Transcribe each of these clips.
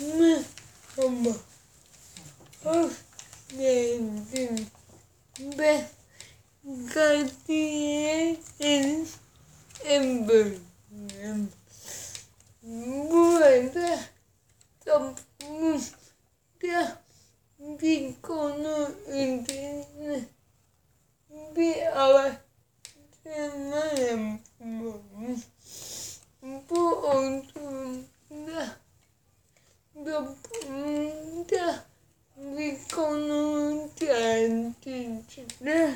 Merhaba. Hoş geldin. Ben Kadriye Deniz Ember'im. Burada toplumda bir konu üzerine bir araştırma yapıyorum. Bu oturumda toplumda bir konu tartışılır.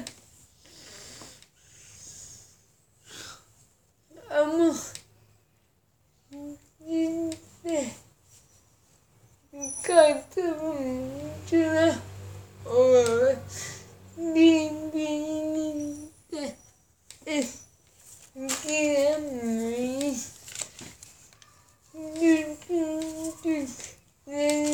Ama yine katılımcılar olarak birbirinizle etkilemeyiz. Düşündüklerinizi Yeah.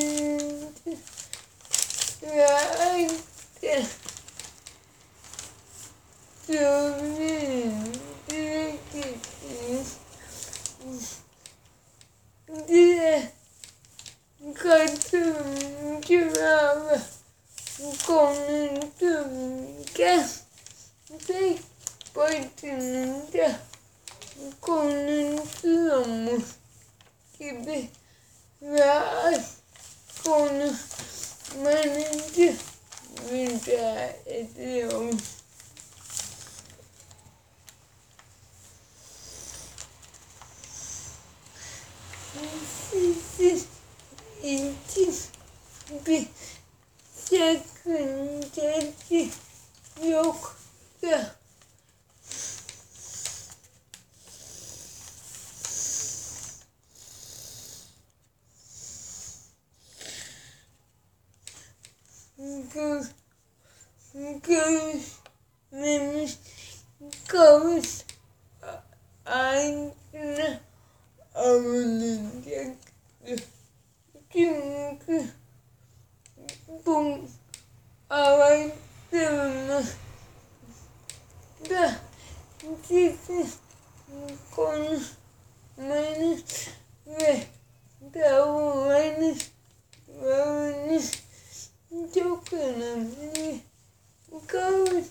Bu araştırma da sizin konuşmanız ve davranış davranış çok önemli. Kavuş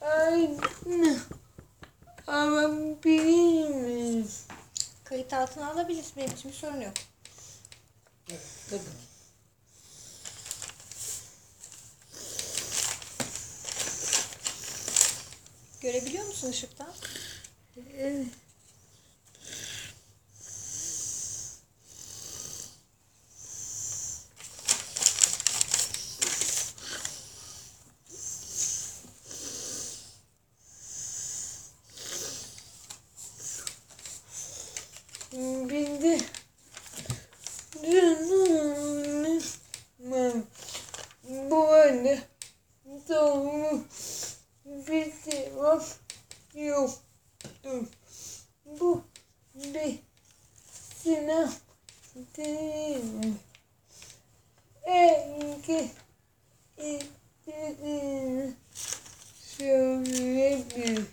aynı alabilir miyiz? Kayıt altına alabiliriz. Benim için sorun yok. Görebiliyor musun ışıktan? Evet. Bir de canım bu arada doğru bir cevap yoktur. Bu bir sınav değil. Herkes istediğini söyleyebilir.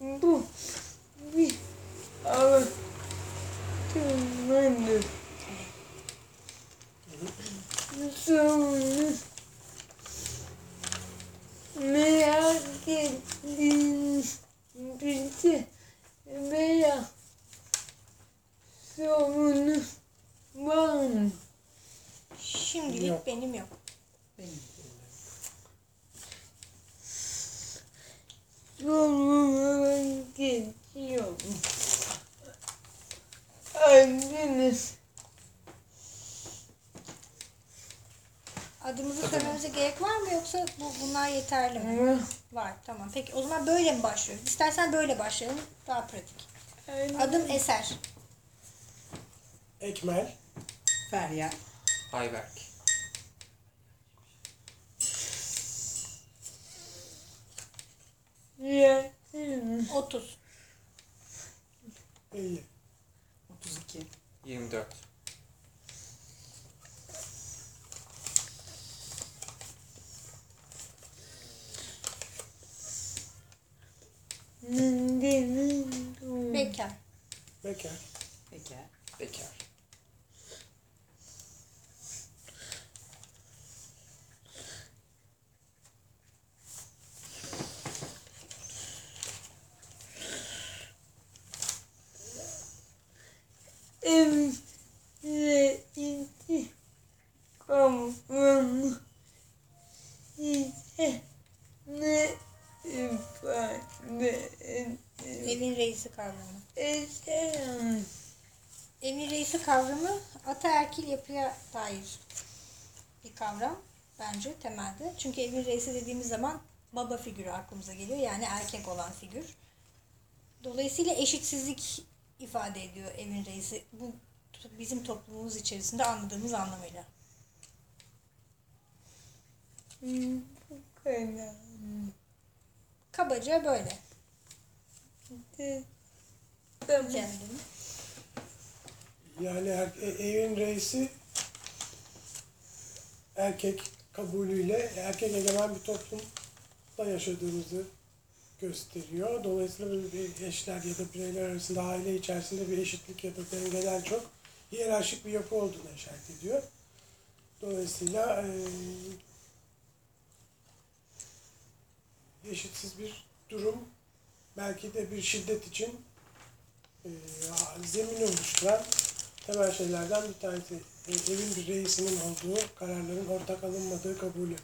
Bu bir araştırmadır. Sonra merak ettiğiniz bir şey veya sorunuz var mı? Şimdilik Yok. benim yok. Benim. Sorunlara geçiyorum. Anneniz Adımızı söylememize gerek var mı yoksa bu bunlar yeterli mi? Var. Tamam. Peki o zaman böyle mi başlıyoruz? İstersen böyle başlayalım. Daha pratik. Adım Eser. Ekmel. Feryal. Ayberk. yetim 30. İyi. 32. 24. Bekar. Bekar. Bekar. Bekar. reisi kavramı ataerkil yapıya dair bir kavram bence temelde. Çünkü evin reisi dediğimiz zaman baba figürü aklımıza geliyor. Yani erkek olan figür. Dolayısıyla eşitsizlik ifade ediyor evin reisi. Bu bizim toplumumuz içerisinde anladığımız anlamıyla. Hmm. Kabaca böyle. Tamam. Kendim. Yani er- e- evin reisi erkek kabulüyle erkek egemen bir toplumda yaşadığımızı gösteriyor. Dolayısıyla bir eşler ya da bireyler arasında aile içerisinde bir eşitlik ya da dengeden çok hiyerarşik bir yapı olduğunu işaret ediyor. Dolayısıyla eee, eşitsiz bir durum belki de bir şiddet için eee, zemin oluşturan temel şeylerden bir tanesi. Evin bir reisinin olduğu, kararların ortak alınmadığı kabulü.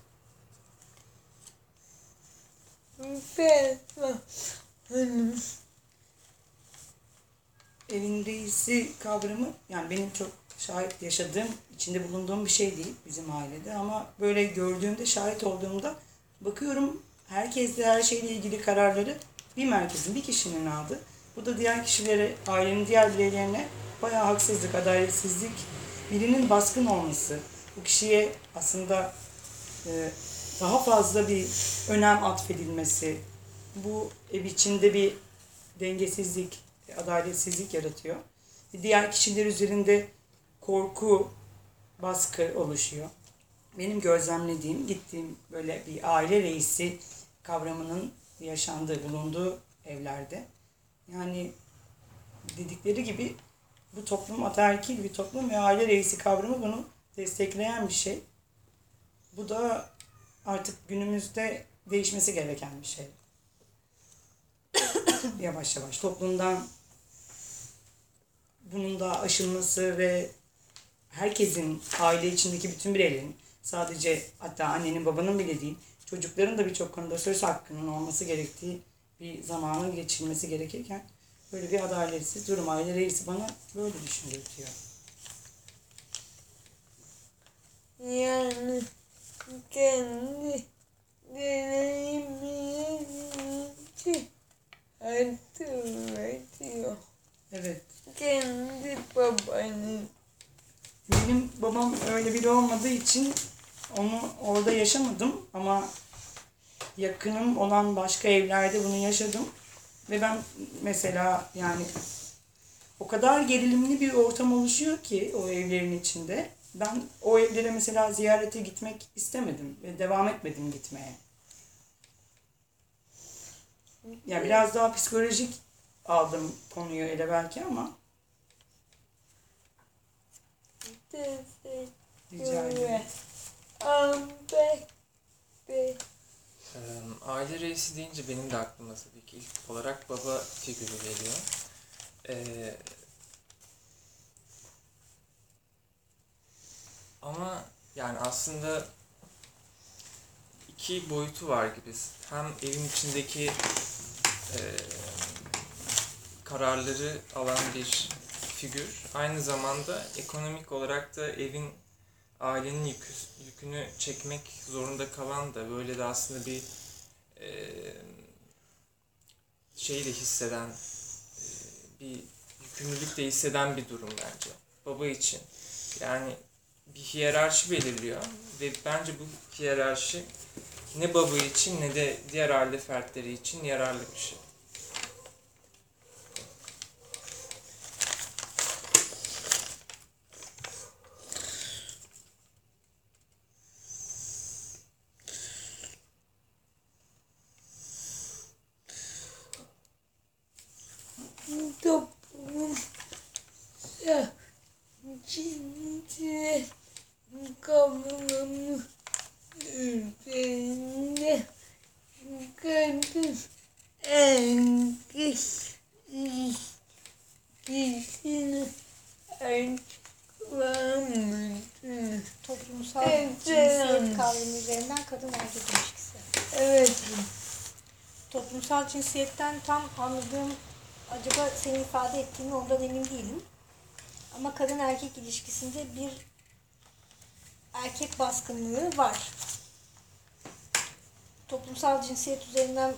Evin reisi kavramı yani benim çok şahit yaşadığım, içinde bulunduğum bir şey değil bizim ailede ama böyle gördüğümde, şahit olduğumda bakıyorum herkes de her şeyle ilgili kararları bir merkezin, bir kişinin aldı. Bu da diğer kişilere, ailenin diğer bireylerine bayağı haksızlık, adaletsizlik, birinin baskın olması, bu kişiye aslında e, daha fazla bir önem atfedilmesi, bu ev içinde bir dengesizlik, adaletsizlik yaratıyor. Diğer kişiler üzerinde korku, baskı oluşuyor. Benim gözlemlediğim, gittiğim böyle bir aile reisi kavramının yaşandığı, bulunduğu evlerde. Yani dedikleri gibi bu toplum ataerkil bir toplum ve aile reisi kavramı bunu destekleyen bir şey. Bu da artık günümüzde değişmesi gereken bir şey. yavaş yavaş toplumdan bunun da aşılması ve herkesin aile içindeki bütün bireylerin sadece hatta annenin babanın bile değil çocukların da birçok konuda söz hakkının olması gerektiği bir zamanın geçilmesi gerekirken böyle bir adaletsiz durum aile reisi bana böyle düşündürtüyor. Yani kendi deneyimleri için hatırlatıyor. Evet. Kendi babanın Benim babam öyle biri olmadığı için onu orada yaşamadım ama yakınım olan başka evlerde bunu yaşadım. Ve ben mesela yani o kadar gerilimli bir ortam oluşuyor ki o evlerin içinde. Ben o evlere mesela ziyarete gitmek istemedim ve devam etmedim gitmeye. Ya biraz daha psikolojik aldım konuyu ele belki ama rica ederim. teşekkür Ahmet Bey. Aile reisi deyince benim de aklıma tabii ki ilk olarak baba figürü geliyor. Ee, ama yani aslında iki boyutu var gibi. Hem evin içindeki e, kararları alan bir figür, aynı zamanda ekonomik olarak da evin ailenin yükü, yükünü çekmek zorunda kalan da böyle de aslında bir e, şeyi de hisseden, e, bir yükümlülük de hisseden bir durum bence baba için. Yani bir hiyerarşi belirliyor ve bence bu hiyerarşi ne baba için ne de diğer aile fertleri için yararlı bir şey. toplum ya cinsiyet kavramı üzerinde kadın erkek ilişkisini açıklar mısınız? Toplumsal Evet, cinsiyet evet. kavramı üzerinden kadın erkek ilişkisi. Evet. Toplumsal cinsiyetten tam anladığım acaba senin ifade ettiğin ondan emin değilim. Ama kadın erkek ilişkisinde bir erkek baskınlığı var. Toplumsal cinsiyet üzerinden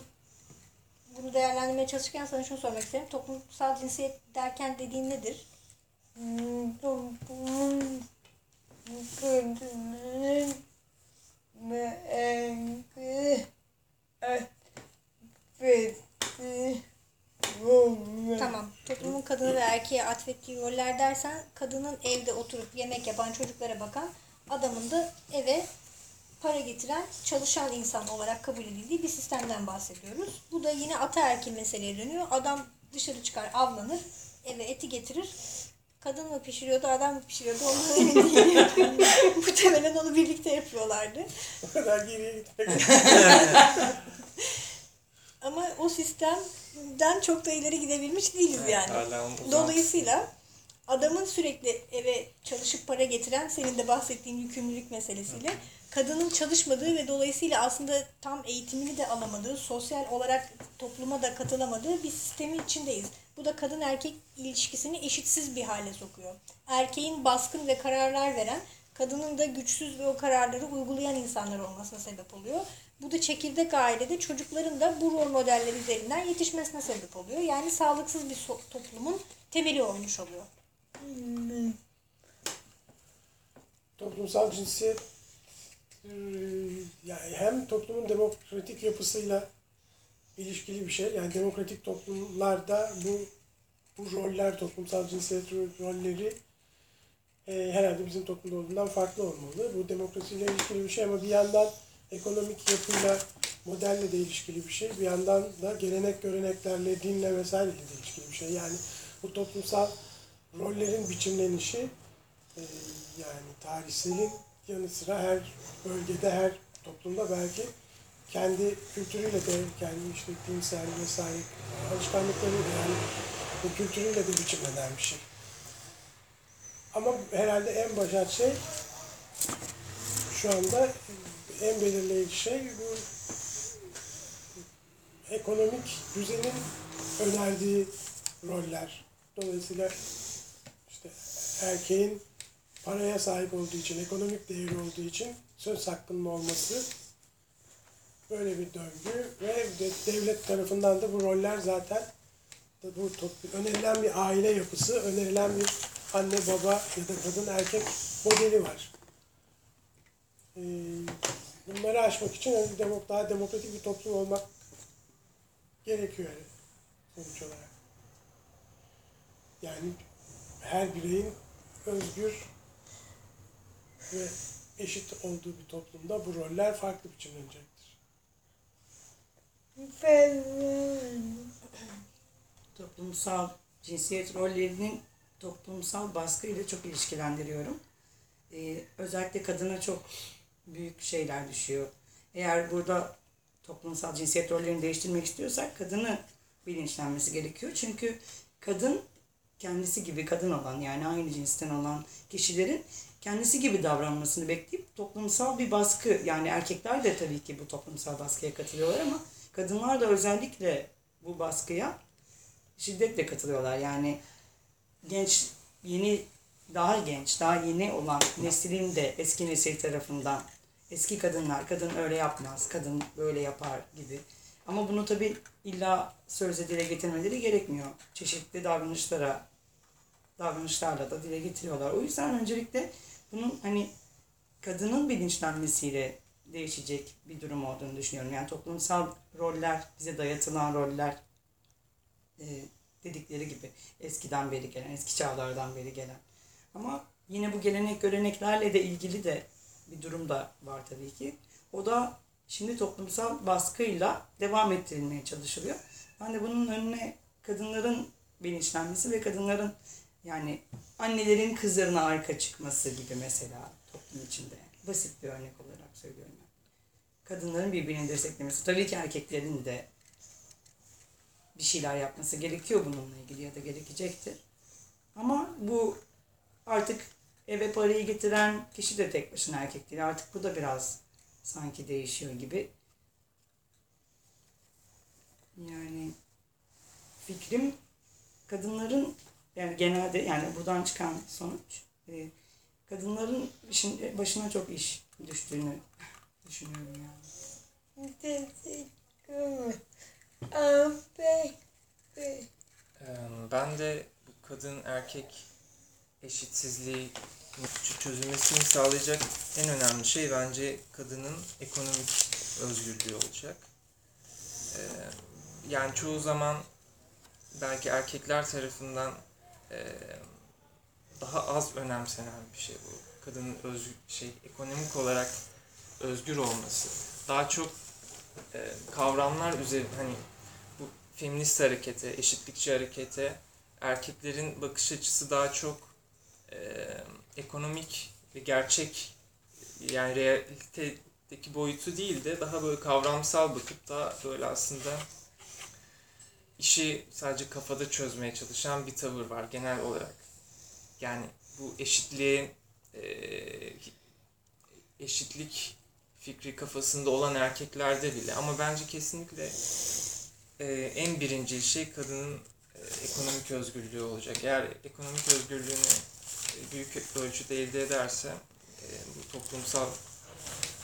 bunu değerlendirmeye çalışırken sana şunu sormak isterim. Toplumsal cinsiyet derken dediğin nedir? Hmm, Toplumun kadının ve erkeği affetti roller. Tamam. Toplumun kadını ve erkeğe atfettiği roller dersen kadının evde oturup yemek yapan çocuklara bakan adamın da eve para getiren çalışan insan olarak kabul edildiği bir sistemden bahsediyoruz. Bu da yine ataerkil meseleye dönüyor. Adam dışarı çıkar avlanır eve eti getirir. Kadın mı pişiriyordu adam mı pişiriyordu ondan emin değilim. Muhtemelen onu birlikte yapıyorlardı. O kadar geriye gitmek. Ama o sistemden çok da ileri gidebilmiş değiliz yani. Onun uzantısı. Dolayısıyla adamın sürekli eve çalışıp para getiren senin de bahsettiğin yükümlülük meselesiyle kadının çalışmadığı ve dolayısıyla aslında tam eğitimini de alamadığı, sosyal olarak topluma da katılamadığı bir sistemi içindeyiz. Bu da kadın erkek ilişkisini eşitsiz bir hale sokuyor. Erkeğin baskın ve kararlar veren, kadının da güçsüz ve o kararları uygulayan insanlar olmasına sebep oluyor. Bu da çekirdek ailede çocukların da bu rol modeller üzerinden yetişmesine sebep oluyor. Yani sağlıksız bir so- toplumun temeli olmuş oluyor. toplumsal cinsiyet yani hem toplumun demokratik yapısıyla ilişkili bir şey. Yani demokratik toplumlarda bu bu roller, toplumsal cinsiyet ro- rolleri e, herhalde bizim toplumda olduğundan farklı olmalı. Bu demokrasiyle ilişkili bir şey ama bir yandan ekonomik yapıyla, modelle de ilişkili bir şey. Bir yandan da gelenek göreneklerle, dinle vesaireyle de ilişkili bir şey. Yani bu toplumsal rollerin biçimlenişi e, yani tarihselin yanı sıra her bölgede, her toplumda belki kendi kültürüyle de, kendi işte dinsel vesaire alışkanlıklarıyla yani bu kültürüyle de biçimlenen bir şey. Ama herhalde en başat şey şu anda en belirleyici şey bu ekonomik düzenin önerdiği roller. Dolayısıyla işte erkeğin paraya sahip olduğu için, ekonomik değeri olduğu için söz hakkının olması böyle bir döngü ve de- devlet tarafından da bu roller zaten bu önerilen bir aile yapısı, önerilen bir anne baba ya da kadın erkek modeli var. Ee, bunları aşmak için demok daha demokratik bir toplum olmak gerekiyor sonuç olarak. Yani her bireyin özgür ve eşit olduğu bir toplumda bu roller farklı biçimlenecektir. Toplumsal cinsiyet rollerinin toplumsal baskı ile çok ilişkilendiriyorum. Ee, özellikle kadına çok büyük şeyler düşüyor. Eğer burada toplumsal cinsiyet rollerini değiştirmek istiyorsak kadını bilinçlenmesi gerekiyor. Çünkü kadın kendisi gibi kadın olan yani aynı cinsten olan kişilerin kendisi gibi davranmasını bekleyip toplumsal bir baskı yani erkekler de tabii ki bu toplumsal baskıya katılıyorlar ama kadınlar da özellikle bu baskıya şiddetle katılıyorlar. Yani genç, yeni, daha genç, daha yeni olan neslin de eski nesil tarafından eski kadınlar, kadın öyle yapmaz, kadın böyle yapar gibi. Ama bunu tabii illa sözle dile getirmeleri gerekmiyor. Çeşitli davranışlara, davranışlarla da dile getiriyorlar. O yüzden öncelikle bunun hani kadının bilinçlenmesiyle değişecek bir durum olduğunu düşünüyorum. Yani toplumsal roller, bize dayatılan roller e, dedikleri gibi eskiden beri gelen, eski çağlardan beri gelen. Ama yine bu gelenek göreneklerle de ilgili de bir durum da var tabii ki. O da şimdi toplumsal baskıyla devam ettirilmeye çalışılıyor. Ben de bunun önüne kadınların bilinçlenmesi ve kadınların yani annelerin kızlarına arka çıkması gibi mesela toplum içinde. Basit bir örnek olarak söylüyorum. Kadınların birbirini desteklemesi. Tabii ki erkeklerin de bir şeyler yapması gerekiyor bununla ilgili ya da gerekecektir. Ama bu artık eve parayı getiren kişi de tek başına erkek değil. Artık bu da biraz sanki değişiyor gibi. Yani fikrim kadınların yani genelde yani buradan çıkan sonuç e, kadınların başına çok iş düştüğünü düşünüyorum. Ee, Ben de kadın erkek eşitsizliği çözülmesini sağlayacak en önemli şey bence kadının ekonomik özgürlüğü olacak. Yani çoğu zaman belki erkekler tarafından daha az önemsenen bir şey bu. Kadının öz şey ekonomik olarak özgür olması. Daha çok e, kavramlar üzerine hani bu feminist harekete, eşitlikçi harekete erkeklerin bakış açısı daha çok e, ekonomik ve gerçek yani realitedeki boyutu değil de daha böyle kavramsal bakıp daha böyle aslında işi sadece kafada çözmeye çalışan bir tavır var genel olarak. Yani bu eşitliğin e, eşitlik fikri kafasında olan erkeklerde bile ama bence kesinlikle e, en birinci şey kadının e, ekonomik özgürlüğü olacak. Eğer ekonomik özgürlüğünü e, büyük ölçüde elde ederse e, bu toplumsal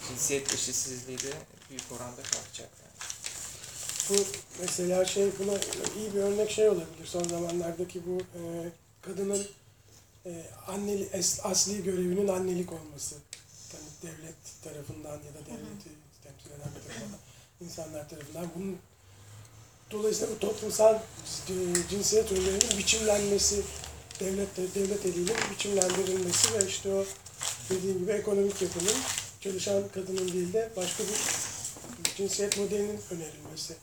cinsiyet eşitsizliği de büyük oranda kalkacak. Yani. Bu mesela şey buna iyi bir örnek şey olabilir son zamanlardaki bu e, kadının e, anneli, asli görevinin annelik olması. Devlet tarafından ya da devleti temsil eden bir tarafından, insanlar tarafından. Bunun dolayısıyla bu toplumsal e, cinsiyet rollerinin biçimlenmesi, devlet devlet eliyle biçimlendirilmesi ve işte o dediğim gibi ekonomik yapının çalışan kadının değil de başka bir cinsiyet modelinin önerilmesi.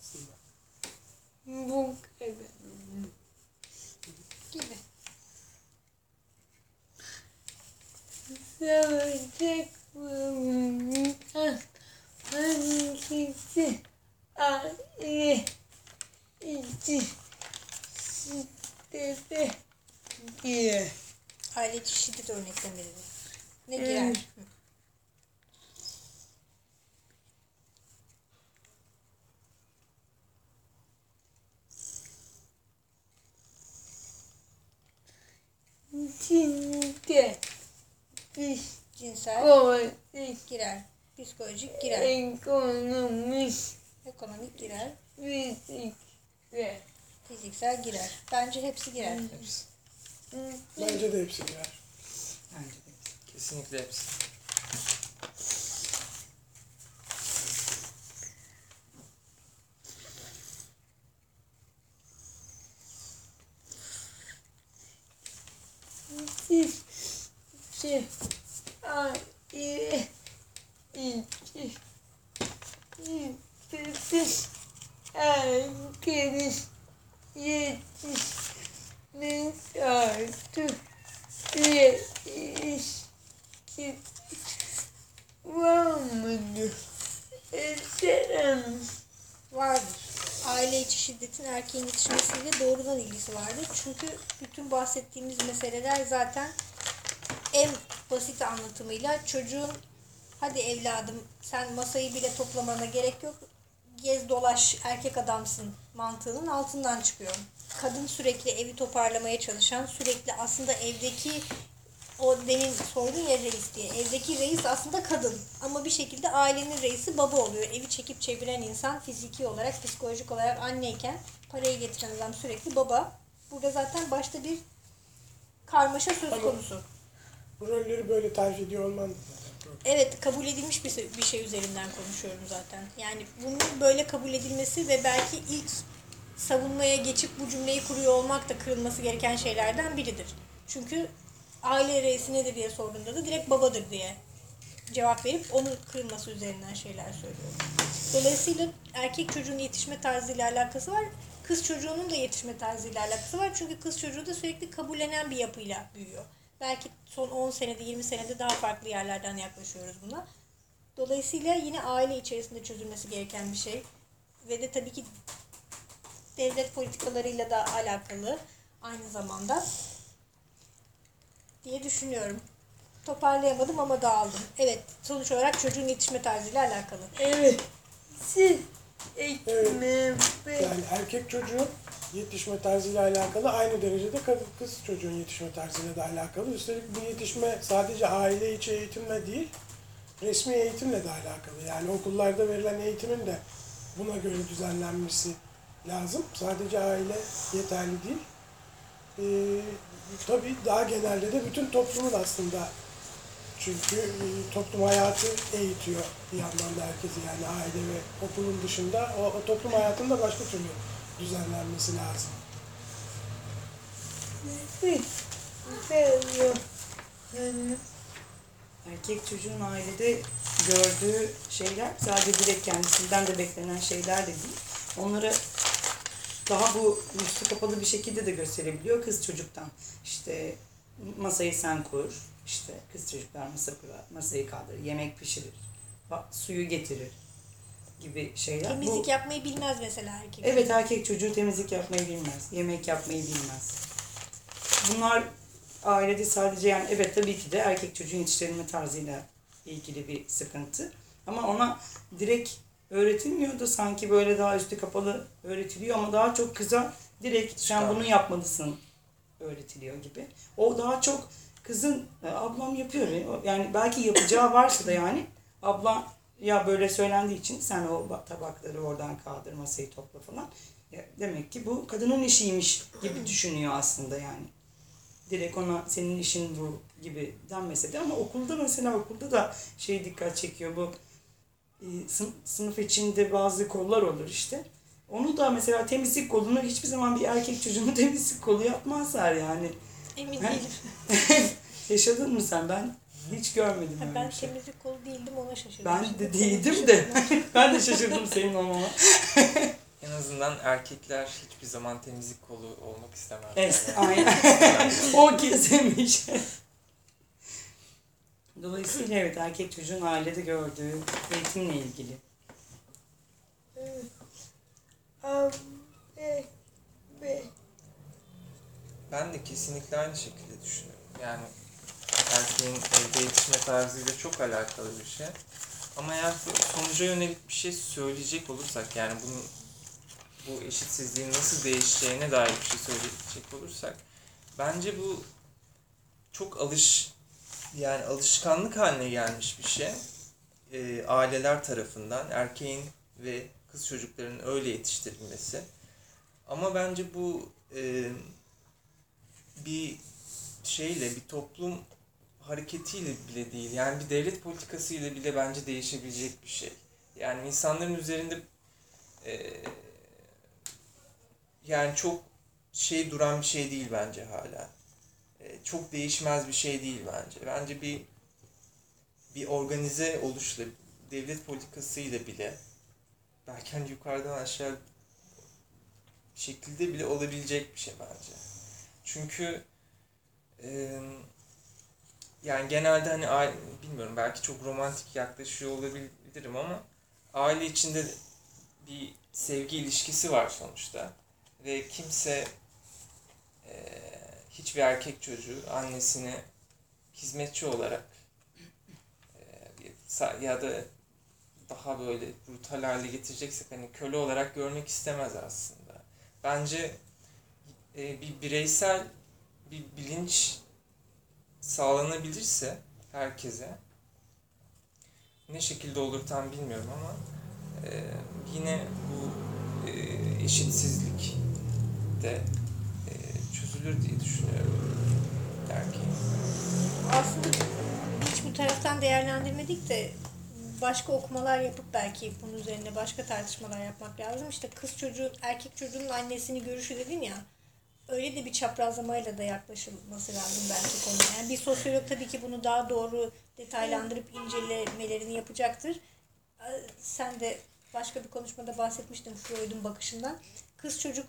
Aslında. Bu kadar. Gibi. Savaşacak mı? Hangisi? Aile. İçi. Şiddete. Diye. Aile içi şiddet örneklemeleri. Ne Evet. girer? Hı. Şimdi. Dış. Cinsel girer. Psikolojik girer. Ekonomik. Ekonomik girer. Fizik. Fiziksel girer. Bence hepsi girer. Hepsi. Bence de hepsi girer. Bence de. Kesinlikle hepsi. Siz. Şey. Aile. İçi. Şiddete. Herkesin. Yetişme şartı. Ve ilişki. Var mıdır? Ederim. Vardır. Aile içi şiddetin erkeğin yetişmesiyle doğrudan ilgisi vardır. Çünkü bütün bahsettiğimiz meseleler zaten anlatımıyla çocuğun hadi evladım sen masayı bile toplamana gerek yok. Gez dolaş erkek adamsın mantığının altından çıkıyor. Kadın sürekli evi toparlamaya çalışan, sürekli aslında evdeki o demin sordun ya reis diye. Evdeki reis aslında kadın. Ama bir şekilde ailenin reisi baba oluyor. Evi çekip çeviren insan fiziki olarak, psikolojik olarak anneyken parayı getiren adam sürekli baba. Burada zaten başta bir karmaşa söz konusu. Rolleri böyle tarif ediyor olman. Evet kabul edilmiş bir, bir şey üzerinden konuşuyorum zaten. Yani bunun böyle kabul edilmesi ve belki ilk savunmaya geçip bu cümleyi kuruyor olmak da kırılması gereken şeylerden biridir. Çünkü aile reisi nedir diye sorduğunda da direkt babadır diye cevap verip onun kırılması üzerinden şeyler söylüyorum. Dolayısıyla erkek çocuğun yetişme tarzıyla alakası var. Kız çocuğunun da yetişme tarzıyla alakası var. Çünkü kız çocuğu da sürekli kabullenen bir yapıyla büyüyor. Belki son 10 senede 20 senede daha farklı yerlerden yaklaşıyoruz buna. Dolayısıyla yine aile içerisinde çözülmesi gereken bir şey. Ve de tabii ki devlet politikalarıyla da alakalı aynı zamanda diye düşünüyorum. Toparlayamadım ama dağıldım. Evet, sonuç olarak çocuğun yetişme tarzıyla alakalı. Evet. Siz ekmeğe Yani erkek çocuğu yetişme tarzıyla alakalı aynı derecede kadın kız çocuğun yetişme tarzıyla da alakalı. Üstelik bu yetişme sadece aile içi eğitimle değil, resmi eğitimle de alakalı. Yani okullarda verilen eğitimin de buna göre düzenlenmesi lazım. Sadece aile yeterli değil. Ee, tabii daha genelde de bütün toplumun aslında çünkü e, toplum hayatı eğitiyor bir yandan da herkesi yani aile ve okulun dışında o, o toplum hayatında başka türlü düzenlenmesi lazım. Yani Erkek çocuğun ailede gördüğü şeyler sadece direkt kendisinden de beklenen şeyler de değil. Onlara daha bu üstü kapalı bir şekilde de gösterebiliyor kız çocuktan. İşte masayı sen kur, işte kız çocuklar masa kurar, masayı kaldırır, yemek pişirir, suyu getirir gibi şeyler. Bu- Temizlik yapmayı bilmez mesela erkek. Evet erkek çocuğu temizlik yapmayı bilmez. Yemek yapmayı bilmez. Bunlar ailede sadece yani evet tabii ki de erkek çocuğun yetiştirilme tarzıyla ilgili bir sıkıntı. Ama ona direkt öğretilmiyor da sanki böyle daha üstü kapalı öğretiliyor ama daha çok kıza direkt sen bunu yapmalısın öğretiliyor gibi. O daha çok kızın "E, ablam yapıyor. Yani belki yapacağı varsa da yani abla ya böyle söylendiği için sen o ba- tabakları oradan kaldır masayı topla falan. Ya demek ki bu kadının işiymiş gibi düşünüyor aslında yani. Direkt ona senin işin bu gibi denmese de ama okulda mesela okulda da şey dikkat çekiyor bu e, sın- sınıf içinde bazı kollar olur işte. Onu da mesela temizlik kolunu hiçbir zaman bir erkek çocuğun temizlik kolu yapmazlar yani. Emin değilim. Yaşadın mı sen? Ben hiç görmedim Ha, öyle ben bir şey. temizlik kolu değildim ona şaşırdım. Ben de değildim de. ben de şaşırdım senin olmama. En azından erkekler hiçbir zaman temizlik kolu olmak istemez. Es, Yani. aynen. o kesilmiş. Dolayısıyla evet erkek çocuğun ailede gördüğü eğitimle ilgili. Be. Ben de kesinlikle aynı şekilde düşünüyorum. Yani erkeğin evde yetişme tarzıyla çok alakalı bir şey. Ama eğer sonuca yönelik bir şey söyleyecek olursak yani bunun bu eşitsizliğin nasıl değişeceğine dair bir şey söyleyecek olursak bence bu çok alış yani alışkanlık haline gelmiş bir şey. Ee, aileler tarafından erkeğin ve kız çocuklarının öyle yetiştirilmesi. Ama bence bu e, bir şeyle, bir toplum hareketiyle bile değil. Yani bir devlet politikasıyla bile bence değişebilecek bir şey. Yani insanların üzerinde e, yani çok şey duran bir şey değil bence hala. E, çok değişmez bir şey değil bence. Bence bir bir organize oluşla, devlet politikasıyla bile belki hani yukarıdan aşağı şekilde bile olabilecek bir şey bence. Çünkü e, yani genelde hani aile, bilmiyorum belki çok romantik yaklaşıyor olabilirim ama aile içinde bir sevgi ilişkisi var sonuçta ve kimse e, hiçbir erkek çocuğu annesini hizmetçi olarak e, ya da daha böyle brutal hale getireceksek hani köle olarak görmek istemez aslında. Bence e, bir bireysel bir bilinç sağlanabilirse herkese ne şekilde olur tam bilmiyorum ama e, yine bu e, eşitsizlik de e, çözülür diye düşünüyorum erkeğin. Aslında hiç bu taraftan değerlendirmedik de başka okumalar yapıp belki bunun üzerine başka tartışmalar yapmak lazım. İşte kız çocuğu, erkek çocuğun annesini görüşü dedin ya. Öyle de bir çaprazlamayla da yaklaşılması lazım belki konuya. Yani bir sosyolog tabii ki bunu daha doğru detaylandırıp incelemelerini yapacaktır. Sen de başka bir konuşmada bahsetmiştin Freud'un bakışından. Kız çocuk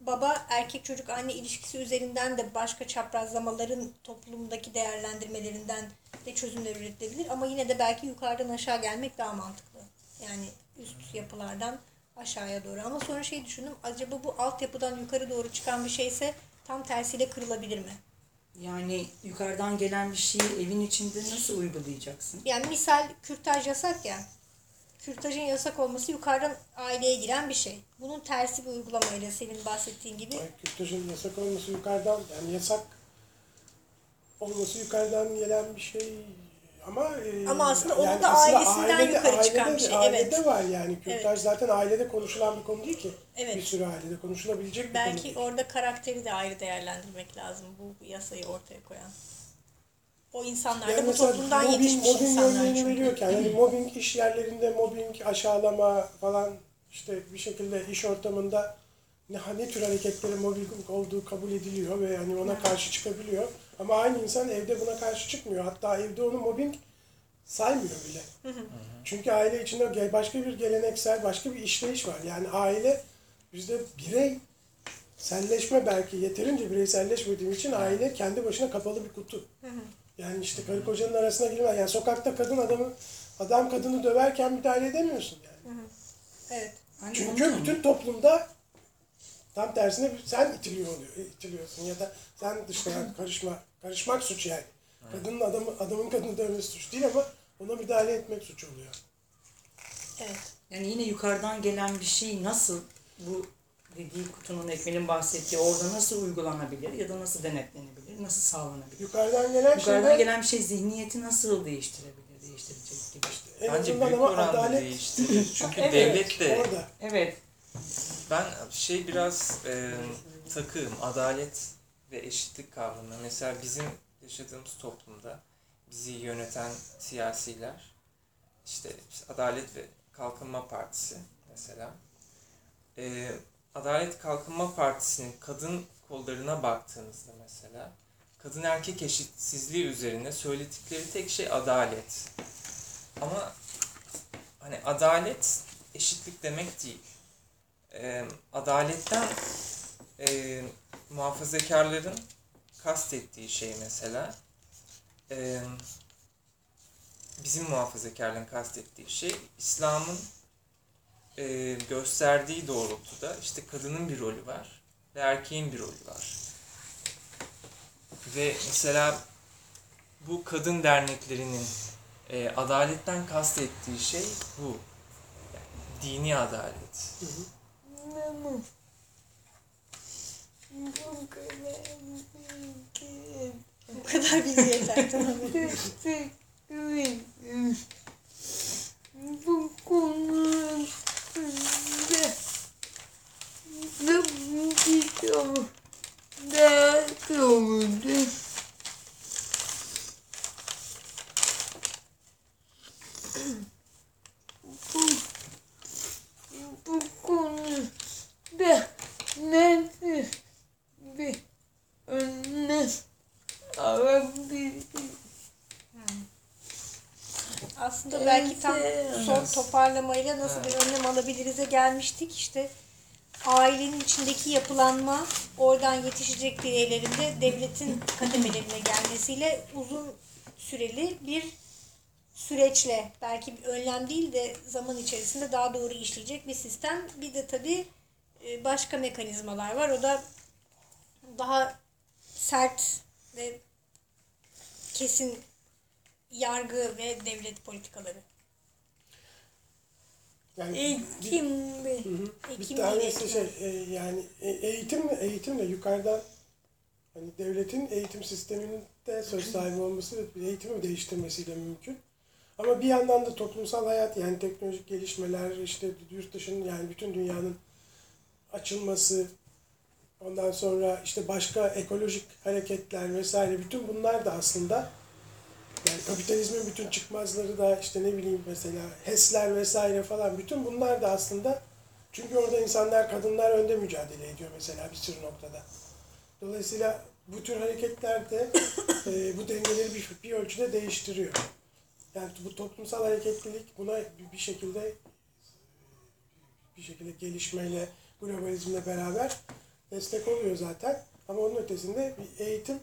baba erkek çocuk anne ilişkisi üzerinden de başka çaprazlamaların toplumdaki değerlendirmelerinden de çözümler üretilebilir ama yine de belki yukarıdan aşağı gelmek daha mantıklı. Yani üst yapılardan aşağıya doğru. Ama sonra şey düşündüm. Acaba bu altyapıdan yukarı doğru çıkan bir şeyse tam tersiyle kırılabilir mi? Yani yukarıdan gelen bir şeyi evin içinde nasıl uygulayacaksın? Yani misal kürtaj yasak ya. kürtajın yasak olması yukarıdan aileye giren bir şey. Bunun tersi bir uygulamayla senin bahsettiğin gibi Yani kürtajın yasak olması yukarıdan yani yasak olması yukarıdan gelen bir şey ama e, Ama aslında onun da ailesinden yukarı çıkan bir şey, Ailede evet. var yani. Kürtaj zaten ailede konuşulan bir konu değil ki. Evet. Bir sürü ailede konuşulabilecek bir konu belki orada karakteri de ayrı değerlendirmek lazım bu yasayı ortaya koyan. O insanlar da Yani bu mesela toplumdan mobbing, yetişmiş mobbing insanlar çünkü. veriyorken yani mobbing iş yerlerinde mobbing, aşağılama falan işte bir şekilde iş ortamında ne, ne tür hareketlerin mobbing olduğu kabul ediliyor ve yani ona karşı çıkabiliyor. Ama aynı insan evde buna karşı çıkmıyor. Hatta evde onu mobbing saymıyor bile. Çünkü aile içinde başka bir geleneksel, başka bir işleyiş var. Yani aile bizde birey selleşme belki yeterince bireyselleşmediğim için aile kendi başına kapalı bir kutu. Yani işte karı kocanın arasına girmez. Yani sokakta kadın adamı adam kadını döverken müdahale edemiyorsun yani. Evet. Çünkü bütün toplumda tam tersine sen itiliyor oluyor, itiliyorsun ya da sen dışlayan karışma, karışmak suç yani. Kadının adamı, adamın kadını dövmesi suç değil ama ona müdahale etmek suç oluyor. Evet. Yani yine yukarıdan gelen bir şey nasıl bu dediği kutunun ekmeğinin bahsettiği orada nasıl uygulanabilir ya da nasıl denetlenebilir, nasıl sağlanabilir? Yukarıdan gelen Yukarıdan şeyler gelen bir şey zihniyeti nasıl değiştirebilir, değiştirecek gibi. en Bence büyük ama oranda adalet değiştirir. Çünkü Evet, devlet de orada. Evet. Ben şey biraz e, takığım adalet ve eşitlik kavramına. Mesela bizim yaşadığımız toplumda bizi yöneten siyasiler işte, Adalet ve Kalkınma Partisi mesela. E, Adalet Kalkınma Partisi'nin kadın kollarına baktığınızda mesela kadın erkek eşitsizliği üzerine söyledikleri tek şey adalet. Ama hani adalet eşitlik demek değil e, adaletten e, muhafazakarların kastettiği şey mesela e, bizim muhafazakarların kastettiği şey İslam'ın e, gösterdiği doğrultuda işte kadının bir rolü var ve erkeğin bir rolü var. Ve mesela bu kadın derneklerinin e, adaletten kastettiği şey bu. Yani dini adalet. Memo. Bu kadar bilgi. Bu kadar bilgi yeter. Tamam. Teşekkür Bu konu üstünde Zıplıyorum. Dert oldu. Bu, bu konuda nasıl bir önlem alabiliriz? Aslında belki tam son toparlamayla nasıl bir önlem alabiliriz'e gelmiştik. İşte ailenin içindeki yapılanma, oradan yetişecek bireylerin de devletin kademelerine gelmesiyle uzun süreli bir süreçle belki bir önlem değil de zaman içerisinde daha doğru işleyecek bir sistem. Bir de tabii başka mekanizmalar var. O da daha sert ve kesin yargı ve devlet politikaları. Yani bir- Eğitim Hı hı. Bir tanesi şey e, yani e, eğitimle eğitimle yukarıdan hani devletin eğitim sisteminde söz sahibi olması ve eğitimi değiştirmesiyle mümkün. Ama bir yandan da toplumsal hayat yani teknolojik gelişmeler işte yurt dışının yani bütün dünyanın açılması ondan sonra işte başka ekolojik hareketler vesaire bütün bunlar da aslında yani kapitalizmin bütün çıkmazları da işte ne bileyim mesela HES'ler vesaire falan bütün bunlar da aslında çünkü orada insanlar, kadınlar önde mücadele ediyor mesela bir sürü noktada. Dolayısıyla bu tür hareketler de e, bu dengeleri bir, bir ölçüde değiştiriyor. Yani bu toplumsal hareketlilik buna bir, şekilde bir şekilde gelişmeyle, globalizmle beraber destek oluyor zaten. Ama onun ötesinde bir eğitim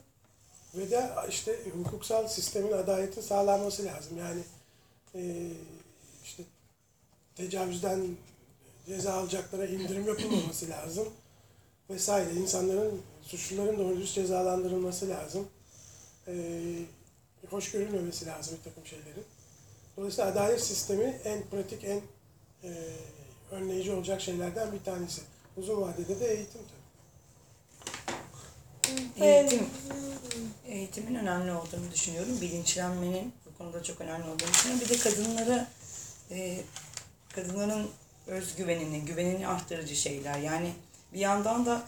ve de işte hukuksal sistemin adaletin sağlanması lazım. Yani e, işte tecavüzden ceza alacaklara indirim yapılmaması lazım vesaire. İnsanların, suçluların doğru dürüst cezalandırılması lazım. E, hoş görülmemesi lazım bir takım şeylerin. Dolayısıyla adalet sistemi en pratik, en e, önleyici olacak şeylerden bir tanesi. Uzun vadede de eğitim tabii. Eğitim, eğitimin önemli olduğunu düşünüyorum. Bilinçlenmenin bu konuda çok önemli olduğunu düşünüyorum. Bir de kadınlara, e, kadınların özgüvenini, güvenini arttırıcı şeyler. Yani bir yandan da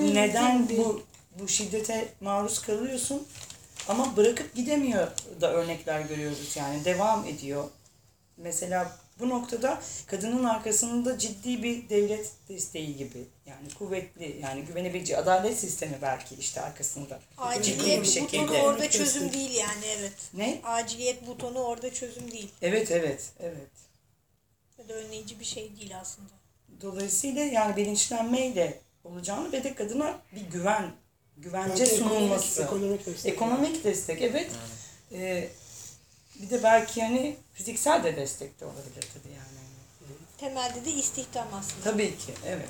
neden bu bu şiddete maruz kalıyorsun ama bırakıp gidemiyor da örnekler görüyoruz yani devam ediyor. Mesela bu noktada kadının arkasında ciddi bir devlet desteği gibi yani kuvvetli yani güvenebileceği adalet sistemi belki işte arkasında. Aciliyet bir butonu şekilde. orada çözüm değil yani evet. Ne? Aciliyet butonu orada çözüm değil. Evet evet evet. Ya da önleyici bir şey değil aslında. Dolayısıyla yani bilinçlenmeyle olacağını ve de kadına bir güven, güvence Belki ekonomik- sunulması. Ekonomik destek. Ekonomik destek evet. Ee, bir de belki hani fiziksel de destek de olabilir tabii yani. Temelde de istihdam aslında. Tabii ki evet.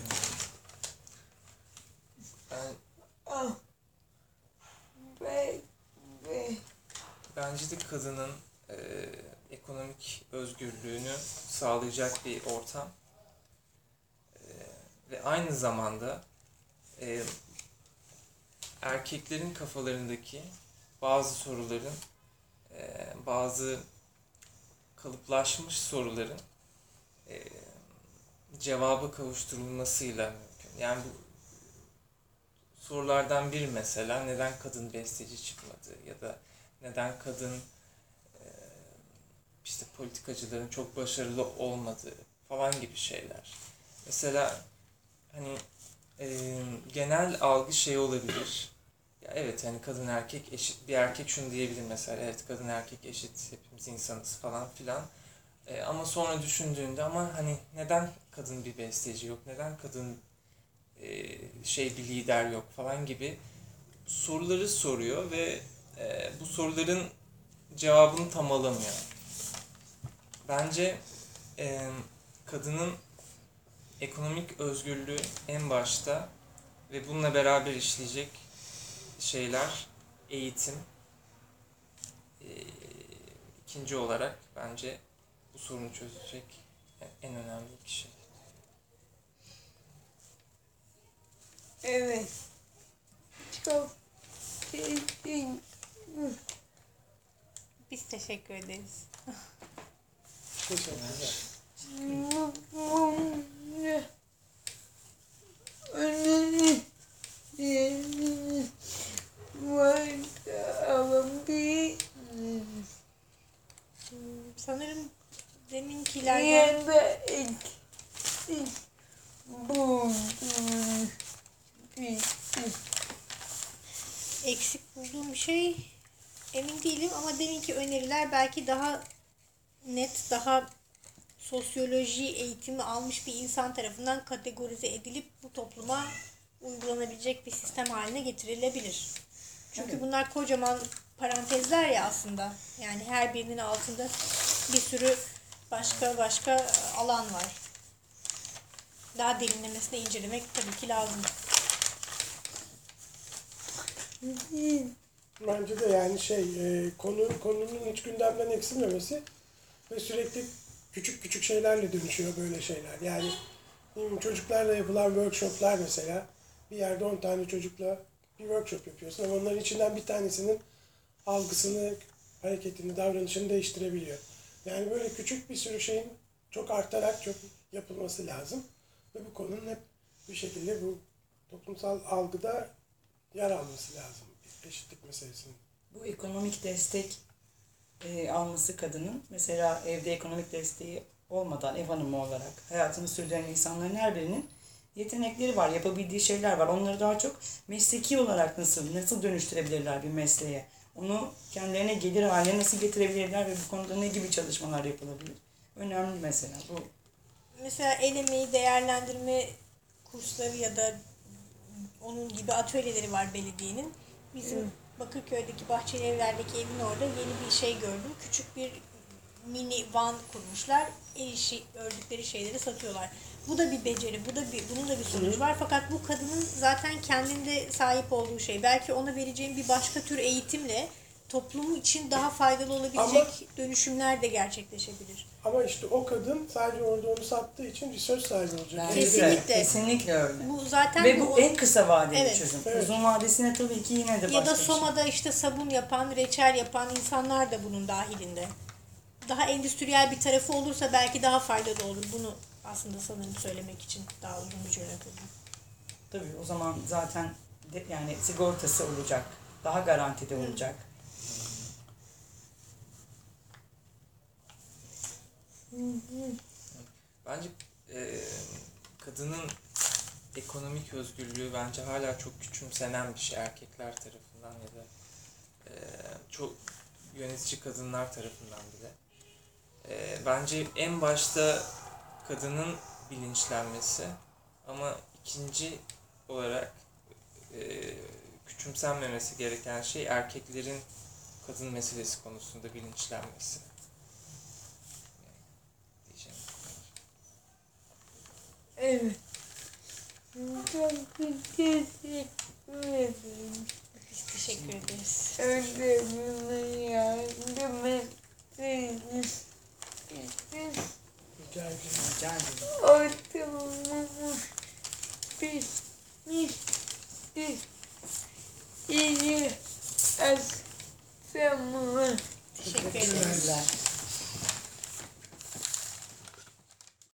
Ben, Ah. Bence de kadının e, ekonomik özgürlüğünü sağlayacak bir ortam E, ve aynı zamanda e, erkeklerin kafalarındaki bazı soruların bazı kalıplaşmış soruların e, cevaba kavuşturulmasıyla mümkün. Yani bu sorulardan biri mesela neden kadın besteci çıkmadı ya da neden kadın e, işte politikacıların çok başarılı olmadığı falan gibi şeyler. Mesela hani e, genel algı şey olabilir. Ya evet hani kadın erkek eşit bir erkek şunu diyebilir mesela evet kadın erkek eşit hepimiz insanız falan filan. E, ama sonra düşündüğünde ama hani neden kadın bir besteci yok? Neden kadın e, şey bir lider yok falan gibi soruları soruyor ve e, bu soruların cevabını tam alamıyor. Bence e, kadının ekonomik özgürlüğü en başta ve bununla beraber işleyecek şeyler eğitim. E, ikinci olarak bence bu sorunu çözecek en önemli iki şey. evet. Çok teşekkür Biz teşekkür ederiz. Teşekkürler. Bunun Sanırım deminkilerden yerde eksik bulduğum bir şey emin değilim ama deminki öneriler belki daha net, daha sosyoloji eğitimi almış bir insan tarafından kategorize edilip bu topluma uygulanabilecek bir sistem haline getirilebilir. Çünkü Evet. bunlar kocaman parantezler ya aslında. Yani her birinin altında bir sürü başka başka alan var. Daha derinlemesine incelemek tabii ki lazım. Bence de yani şey e, konu konunun hiç gündemden eksilmemesi ve sürekli küçük küçük şeylerle dönüşüyor böyle şeyler. Yani çocuklarla yapılan workshoplar mesela bir yerde 10 tane çocukla bir workshop yapıyorsun ama onların içinden bir tanesinin algısını, hareketini, davranışını değiştirebiliyor. Yani böyle küçük bir sürü şeyin çok artarak çok yapılması lazım. Ve bu konunun hep bir şekilde bu toplumsal algıda yer alması lazım. Eşitlik meselesinin. Bu ekonomik destek e, alması kadının mesela evde ekonomik desteği olmadan ev hanımı olarak hayatını sürdüren insanların her birinin yetenekleri var, yapabildiği şeyler var. Onları daha çok mesleki olarak nasıl nasıl dönüştürebilirler bir mesleğe? Onu kendilerine gelir haline nasıl getirebilirler ve bu konuda ne gibi çalışmalar yapılabilir? Önemli mesela bu. mesela el emeği değerlendirme kursları ya da onun gibi atölyeleri var belediyenin. Bizim Bakırköy'deki Bahçeli Evler'deki evin orada yeni bir şey gördüm. Küçük bir mini van kurmuşlar. El işi ördükleri şeyleri satıyorlar. Bu da bir beceri, bu da bir, bunun da bir sonucu var. Fakat bu kadının zaten kendinde sahip olduğu şey. Belki ona vereceğim bir başka tür eğitimle toplumu için daha faydalı olabilecek dönüşümler de gerçekleşebilir. Ama işte o kadın sadece orada onu sattığı için research sahibi olacak. Bence Kesinlikle. Kesinlikle öyle. Bu zaten Ve bu o- en kısa vadeli Evet. çözüm. Evet. Uzun vadesine tabii ki yine de başka ya da şey. Soma'da işte sabun yapan, reçel yapan insanlar da bunun dahilinde. Daha endüstriyel bir tarafı olursa belki daha faydalı olur. Bunu aslında sanırım söylemek için daha uzun bir cümle kurdum. Tabii o zaman zaten de, yani sigortası olacak. Daha garantide olacak. Bence e, kadının ekonomik özgürlüğü bence hala çok küçümsenen bir şey erkekler tarafından ya da e, çok yönetici kadınlar tarafından bile. E, bence en başta kadının bilinçlenmesi ama ikinci olarak e, küçümsenmemesi gereken şey erkeklerin kadın meselesi konusunda bilinçlenmesi. Diyeceğim. Evet. Çok teşekkür ederim. Biz teşekkür ederiz. Ödevime yardım ettiğiniz için Ortalama bir, bir, bir, iyi, az, Teşekkür ederiz.